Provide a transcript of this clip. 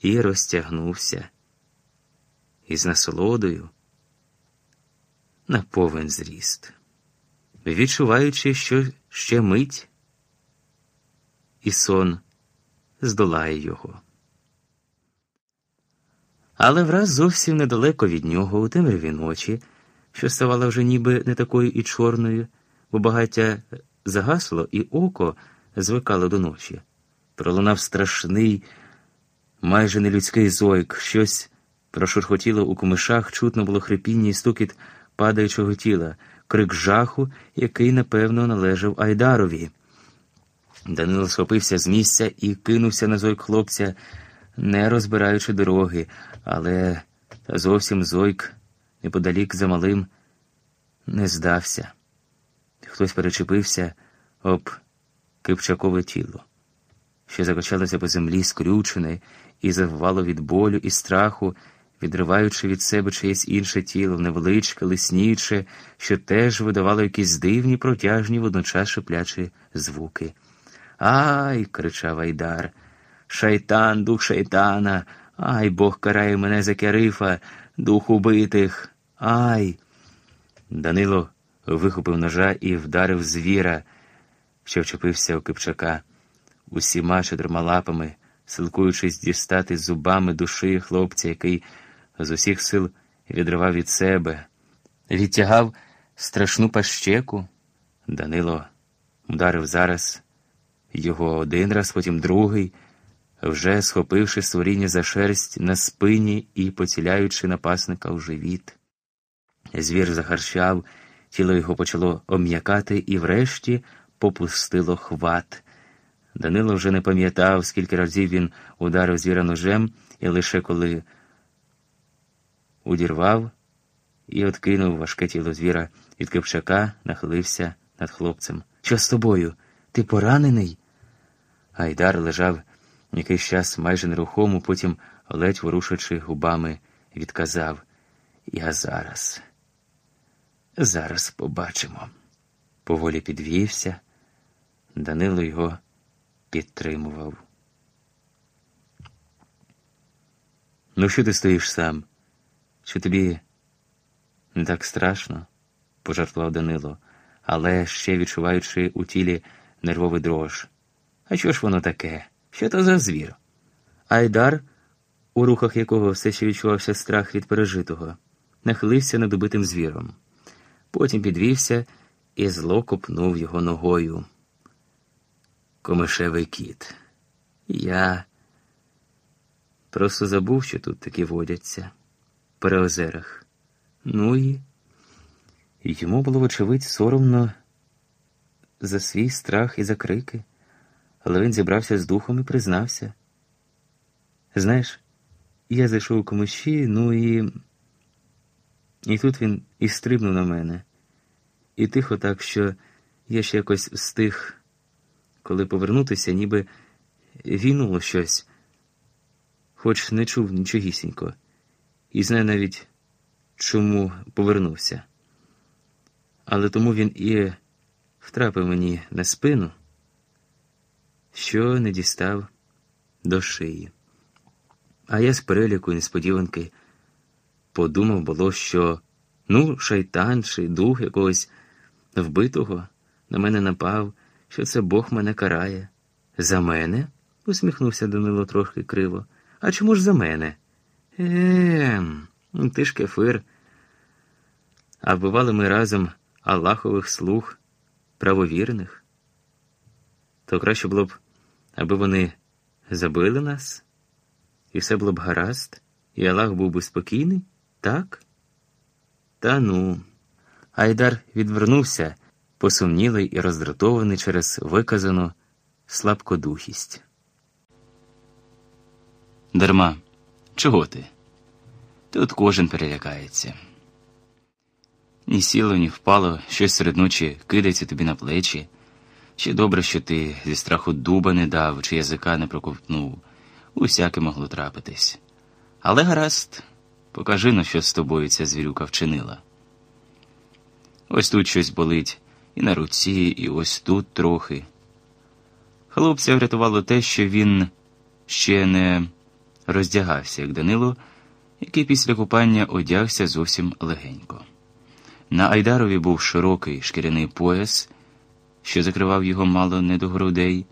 і розтягнувся із насолодою на повен зріст, відчуваючи, що ще мить, і сон здолає його. Але враз зовсім недалеко від нього, у темряві ночі, що ставала вже ніби не такою і чорною, бо багаття загасло, і око звикало до ночі. Пролунав страшний, майже нелюдський зойк, щось прошурхотіло у комишах, чутно було хрипіння і стукіт падаючого тіла, крик жаху, який, напевно, належав Айдарові. Данило схопився з місця і кинувся на зойк хлопця, не розбираючи дороги, але та зовсім зойк неподалік за малим не здався. Хтось перечепився об кипчакове тіло, що закачалося по землі скрючене і заввало від болю і страху, відриваючи від себе чиєсь інше тіло, невеличке, лисніче, що теж видавало якісь дивні, протяжні, водночас шиплячі звуки. Ай. кричав Айдар. Шайтан, дух шайтана, ай Бог карає мене за керифа, дух убитих. Ай. Данило вихопив ножа і вдарив звіра, що вчепився у Кипчака, усіма чотирма лапами, силкуючись дістати зубами душі хлопця, який з усіх сил відривав від себе, відтягав страшну пащеку. Данило вдарив зараз його один раз, потім другий, вже схопивши створіння за шерсть на спині і поціляючи напасника в живіт. Звір захарчав, тіло його почало обм'якати і врешті попустило хват. Данило вже не пам'ятав, скільки разів він ударив звіра ножем, і лише коли удірвав і откинув важке тіло звіра від Кипчака, нахилився над хлопцем. Що з тобою? Ти поранений? Айдар лежав якийсь час майже нерухомо, потім, ледь ворушачи губами, відказав Я зараз. Зараз побачимо. Поволі підвівся, Данило його підтримував. Ну, що ти стоїш сам? Чи тобі не так страшно? пожартував Данило, але ще відчуваючи у тілі нервовий дрож. А що ж воно таке? Що то за звір? Айдар, у рухах якого все ще відчувався страх від пережитого, нахилився над убитим звіром. Потім підвівся і зло копнув його ногою. Комишевий кіт. Я просто забув, що тут такі водяться при озерах. Ну і йому було, вочевидь, соромно за свій страх і за крики, але він зібрався з духом і признався. Знаєш, я зайшов у комиші, ну і. І тут він і стрибнув на мене, і тихо так, що я ще якось встиг, коли повернутися, ніби війнуло щось, хоч не чув нічогісінько і знає навіть, чому повернувся. Але тому він і втрапив мені на спину, що не дістав до шиї. А я з переліку несподіванки подумав було, що ну, шайтан чи дух якогось вбитого на мене напав, що це Бог мене карає. За мене? усміхнувся Данило трохи криво. А чому ж за мене? Ем, ти ж кефир. А вбивали ми разом Аллахових слуг, правовірних. То краще було б, аби вони забили нас, і все було б гаразд, і Аллах був би спокійний, так? Та ну. Айдар відвернувся, посумнілий і роздратований через виказану слабкодухість. Дарма. Чого ти? Тут кожен перелякається. Ні сіло, ні впало, щось серед ночі кидається тобі на плечі. Чи добре, що ти зі страху дуба не дав, чи язика не проковтнув, усяке могло трапитись. Але гаразд, покажи на що з тобою ця звірюка вчинила. Ось тут щось болить, і на руці, і ось тут трохи. Хлопця врятувало те, що він ще не роздягався, як Данило, який після купання одягся зовсім легенько. На Айдарові був широкий шкіряний пояс, що закривав його мало не до грудей.